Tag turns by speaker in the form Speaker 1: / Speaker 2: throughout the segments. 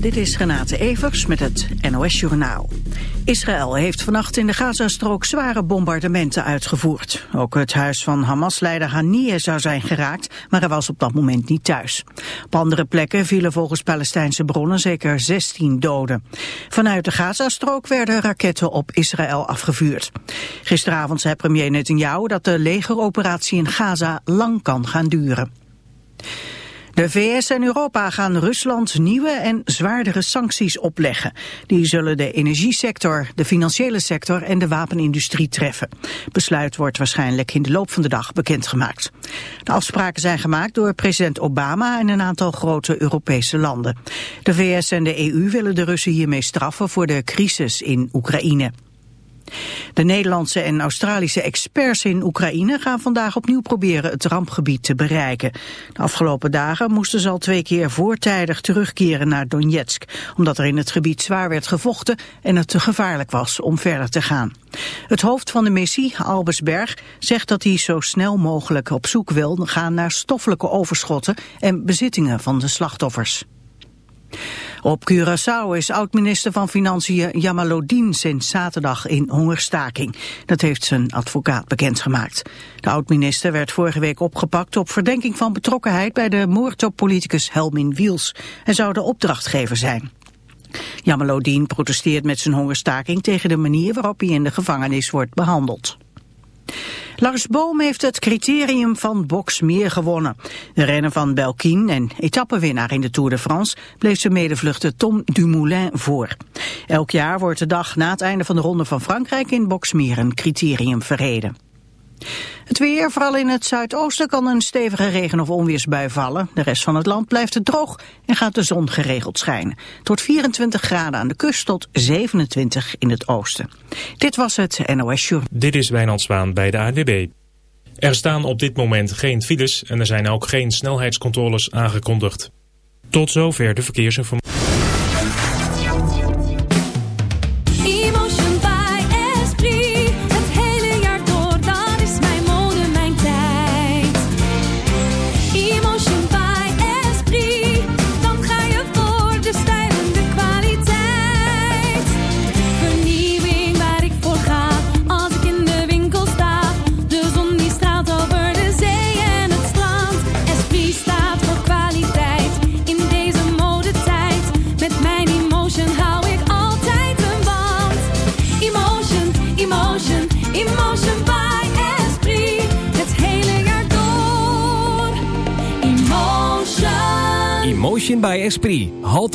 Speaker 1: dit is Renate Evers met het NOS Journaal. Israël heeft vannacht in de Gazastrook zware bombardementen uitgevoerd. Ook het huis van Hamas-leider Haniyeh zou zijn geraakt, maar hij was op dat moment niet thuis. Op andere plekken vielen volgens Palestijnse bronnen zeker 16 doden. Vanuit de Gazastrook werden raketten op Israël afgevuurd. Gisteravond zei premier Netanyahu dat de legeroperatie in Gaza lang kan gaan duren. De VS en Europa gaan Rusland nieuwe en zwaardere sancties opleggen. Die zullen de energiesector, de financiële sector en de wapenindustrie treffen. Besluit wordt waarschijnlijk in de loop van de dag bekendgemaakt. De afspraken zijn gemaakt door president Obama en een aantal grote Europese landen. De VS en de EU willen de Russen hiermee straffen voor de crisis in Oekraïne. De Nederlandse en Australische experts in Oekraïne gaan vandaag opnieuw proberen het rampgebied te bereiken. De afgelopen dagen moesten ze al twee keer voortijdig terugkeren naar Donetsk, omdat er in het gebied zwaar werd gevochten en het te gevaarlijk was om verder te gaan. Het hoofd van de missie, Albers Berg, zegt dat hij zo snel mogelijk op zoek wil gaan naar stoffelijke overschotten en bezittingen van de slachtoffers. Op Curaçao is oud-minister van Financiën Jamalodin sinds zaterdag in hongerstaking. Dat heeft zijn advocaat bekendgemaakt. De oud-minister werd vorige week opgepakt op verdenking van betrokkenheid bij de moord op politicus Helmin Wiels. Hij zou de opdrachtgever zijn. Jamalodin protesteert met zijn hongerstaking tegen de manier waarop hij in de gevangenis wordt behandeld. Lars Boom heeft het criterium van Boxmeer gewonnen. De renner van Belkin en etappenwinnaar in de Tour de France bleef zijn medevluchter Tom Dumoulin voor. Elk jaar wordt de dag na het einde van de Ronde van Frankrijk in Boxmeer een criterium verreden. Het weer, vooral in het zuidoosten, kan een stevige regen- of onweersbui vallen. De rest van het land blijft het droog en gaat de zon geregeld schijnen. Tot 24 graden aan de kust tot 27 in het oosten. Dit was het NOS Show.
Speaker 2: Dit is Wijnand Zwaan bij de ADB. Er staan op dit moment geen files en er zijn ook geen snelheidscontroles aangekondigd. Tot zover de verkeersinformatie.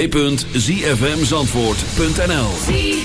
Speaker 3: www.zfmzandvoort.nl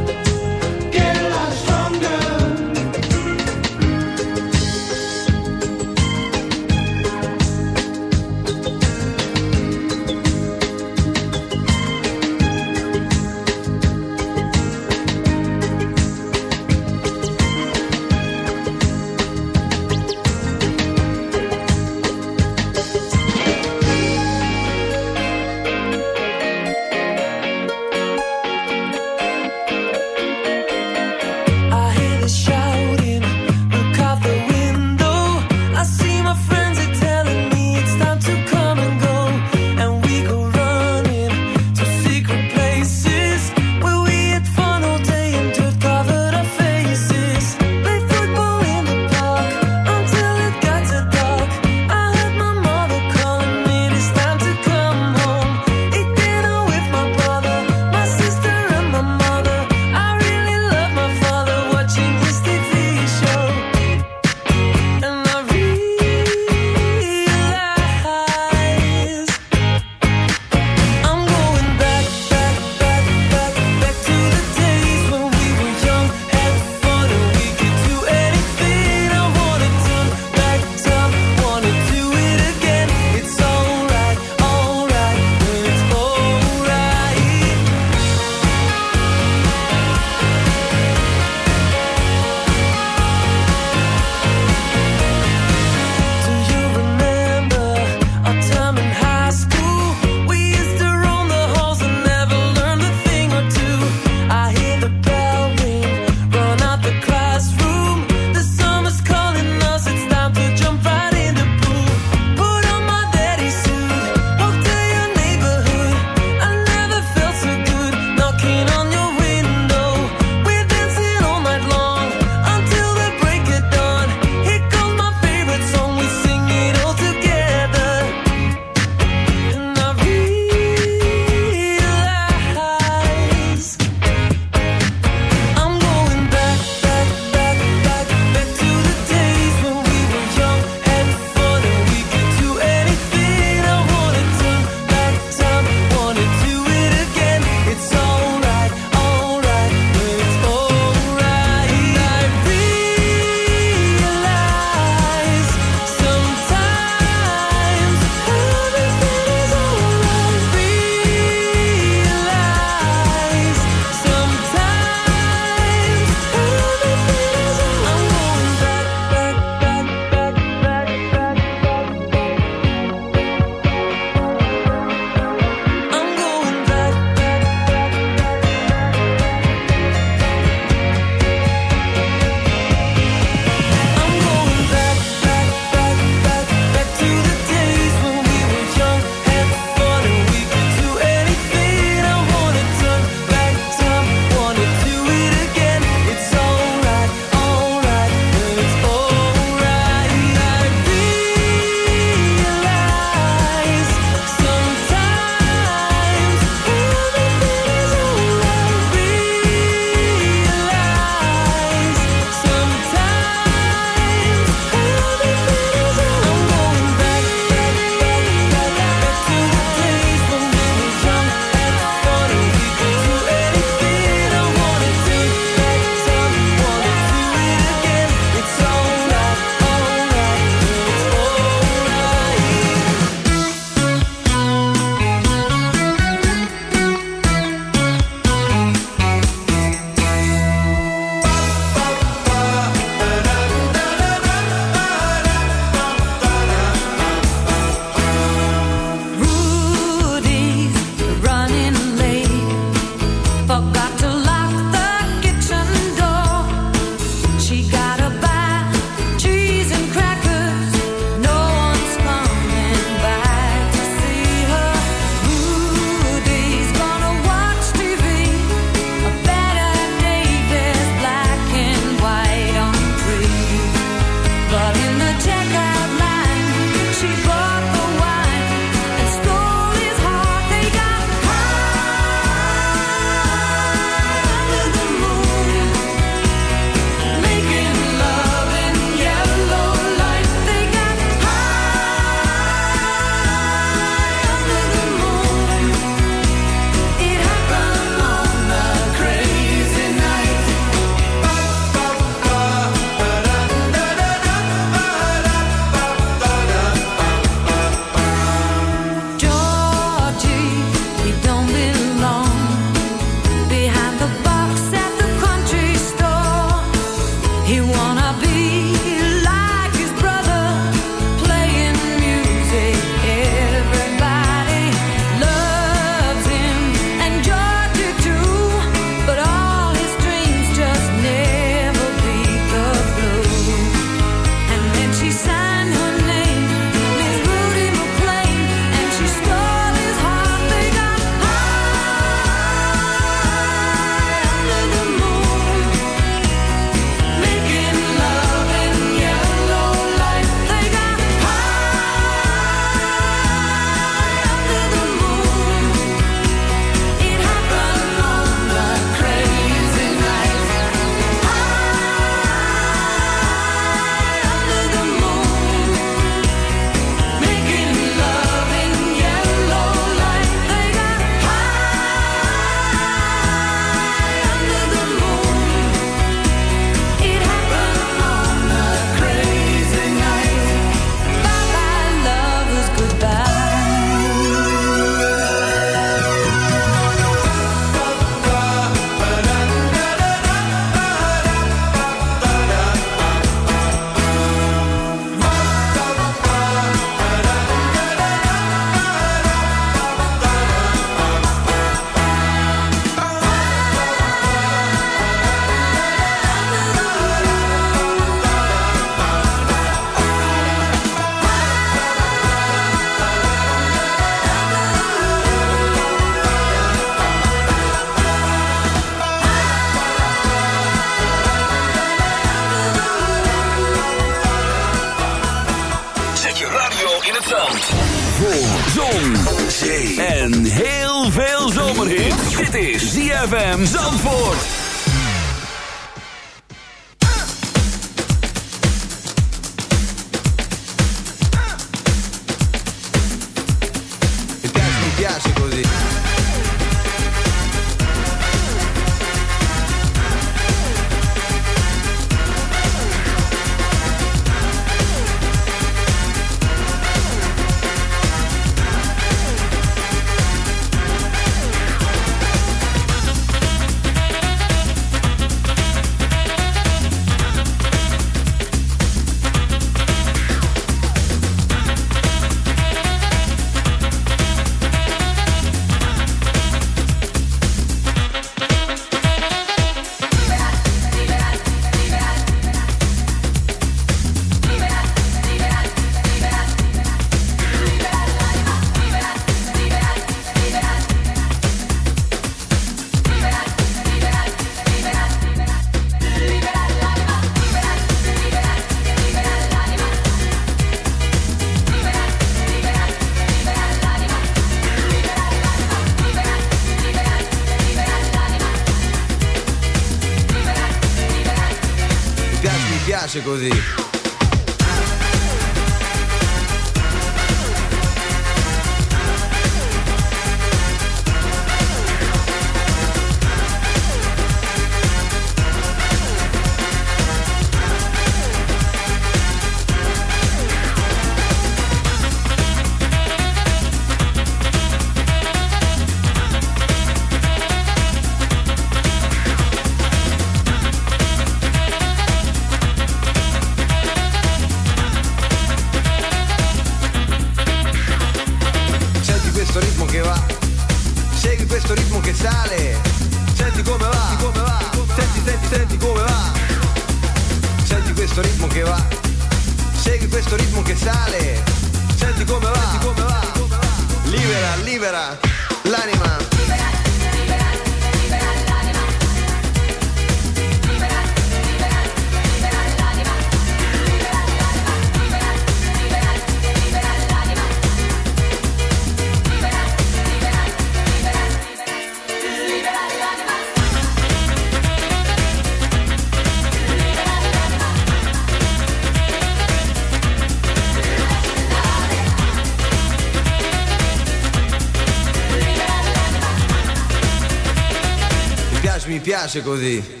Speaker 4: piace così.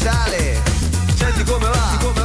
Speaker 4: sale. Senti come va. Senti come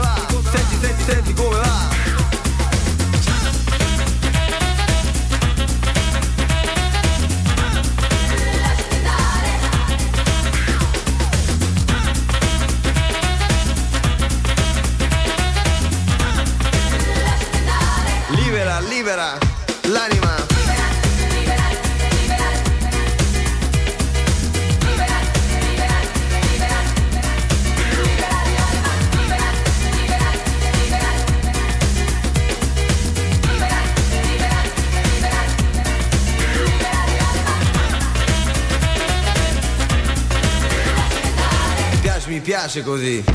Speaker 4: piace così.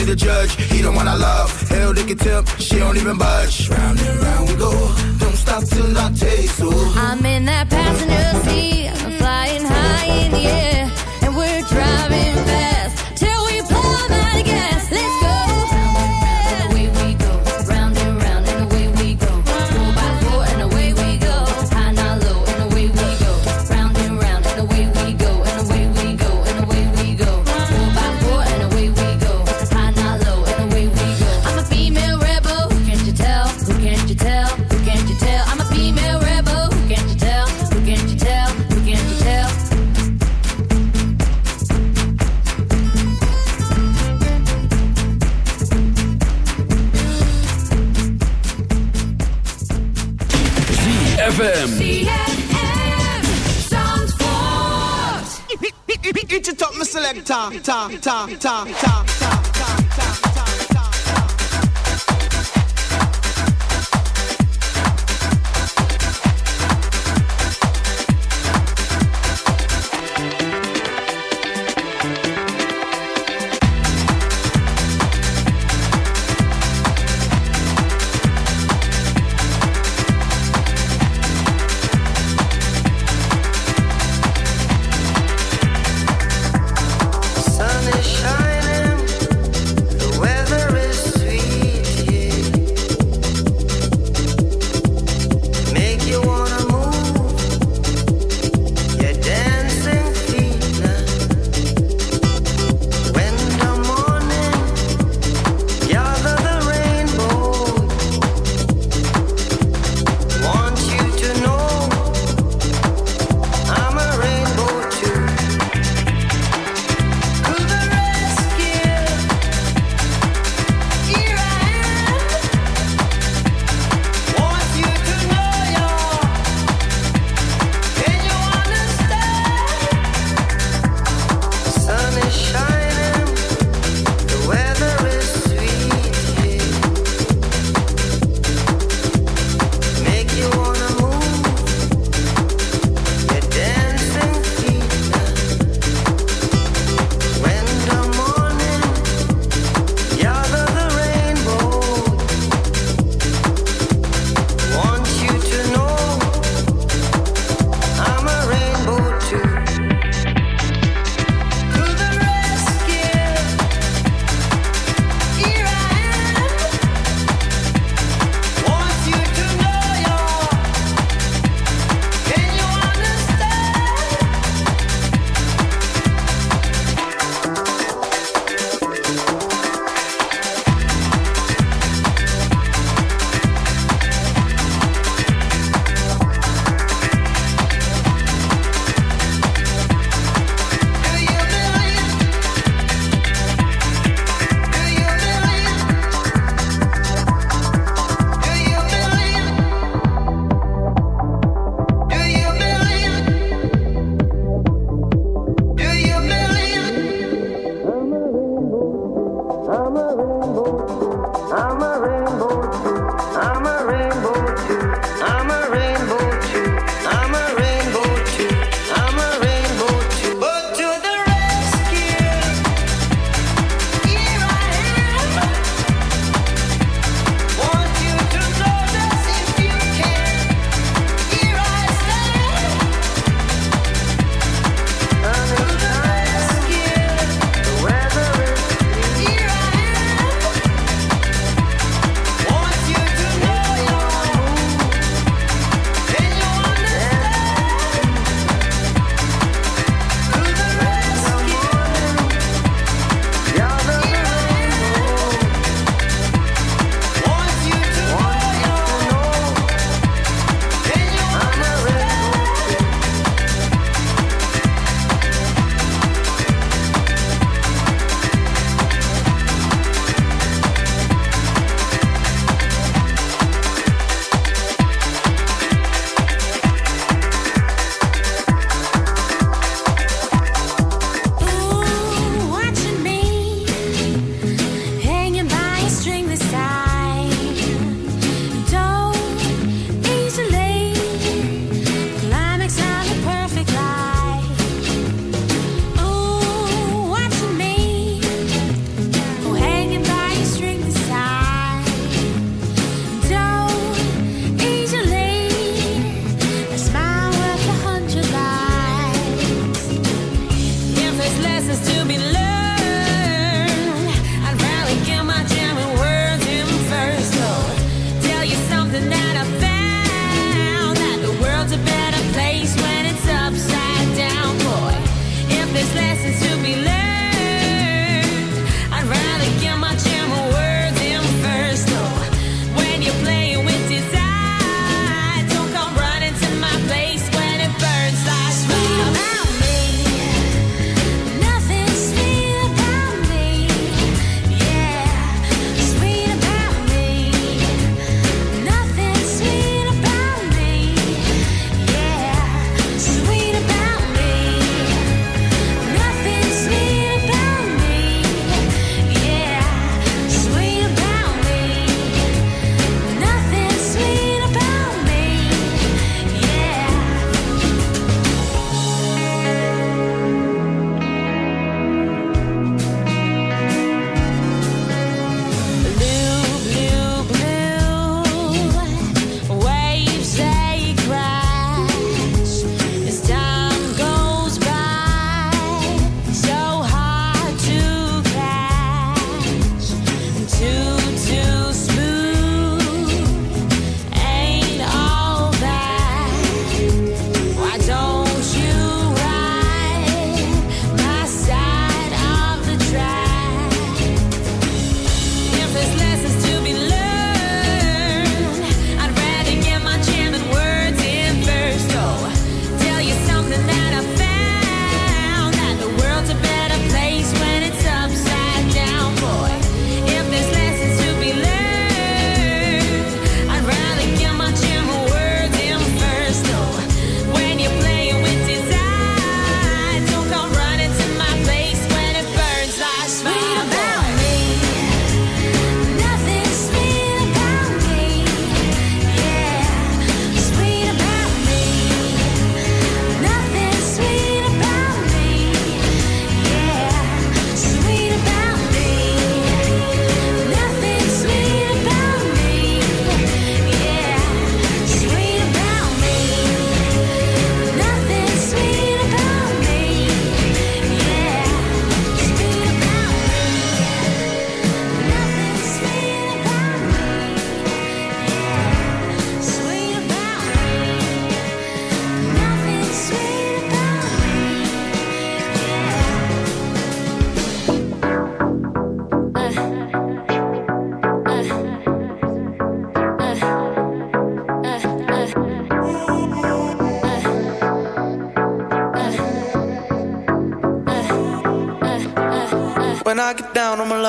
Speaker 5: to the judge. He the one I love. Hell, they can tell. She don't even budge. Round and round we go. Don't stop till I taste. Ooh.
Speaker 4: I'm in that passenger seat. I'm flying
Speaker 6: ta ta ta ta.